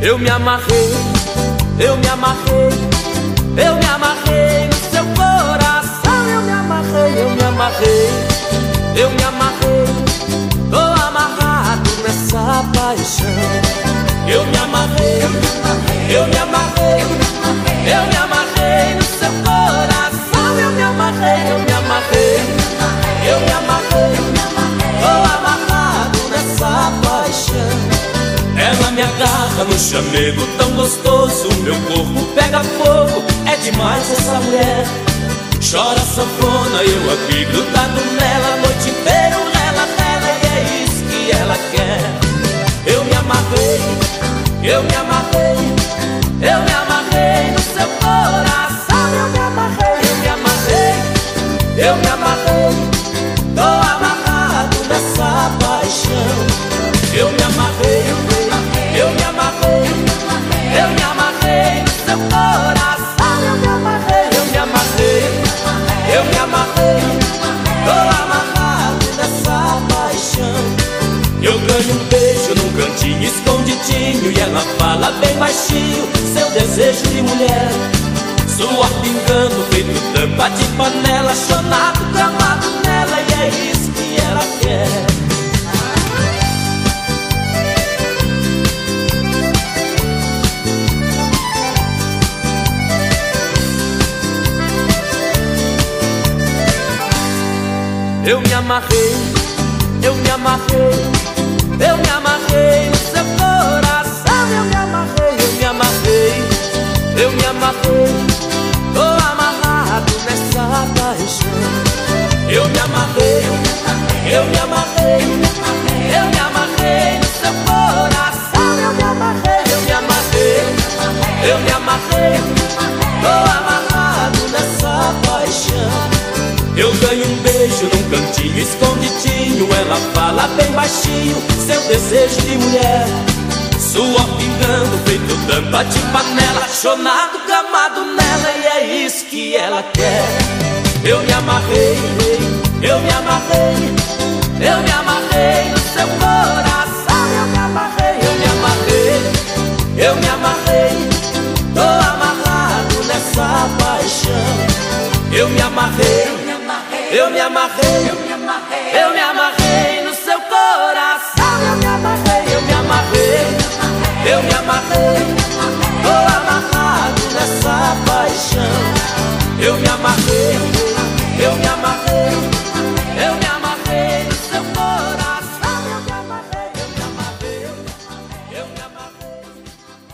Eu me amarrei, eu me amarrei, eu me amarrei no seu coração. Eu me amarrei, eu me amarrei, eu me amarrei. Tô amarrado nessa paixão. Eu me amarrei, eu me amarrei, eu me agarra no chamego tão gostoso. Meu corpo pega fogo, é demais essa mulher. Chora sanfona, eu aqui grudado nela A noite inteira ela, ela e é isso que ela quer. Eu me amarrei, eu me amarrei Eu ganho um beijo num cantinho escondidinho e ela fala bem baixinho seu desejo de mulher. Suor pingando, feito tampa de panela, chonado, gramado nela e é isso que ela quer. Eu me amarrei, eu me amarrei, Tô amarrado nessa paixão. Eu me amarrei, eu me amarrei, eu me amarrei no seu coração. Eu me amarrei, eu me amarrei, eu me amarrei. Tô amarrado nessa paixão. Eu ganho um beijo num cantinho escondidinho Ela fala bem baixinho seu desejo de mulher Suor pingando, feito tampa de panela Chonado, gamado nela e é isso que ela quer. Eu me amarrei, eu me amarrei Eu me amarrei no seu coração. Eu me amarrei, eu me amarrei Eu me amarrei Tô amarrado nessa paixão. Eu me amarrei eu me amarrei, eu me amarrei, eu me amarrei Eu me amarrei, eu me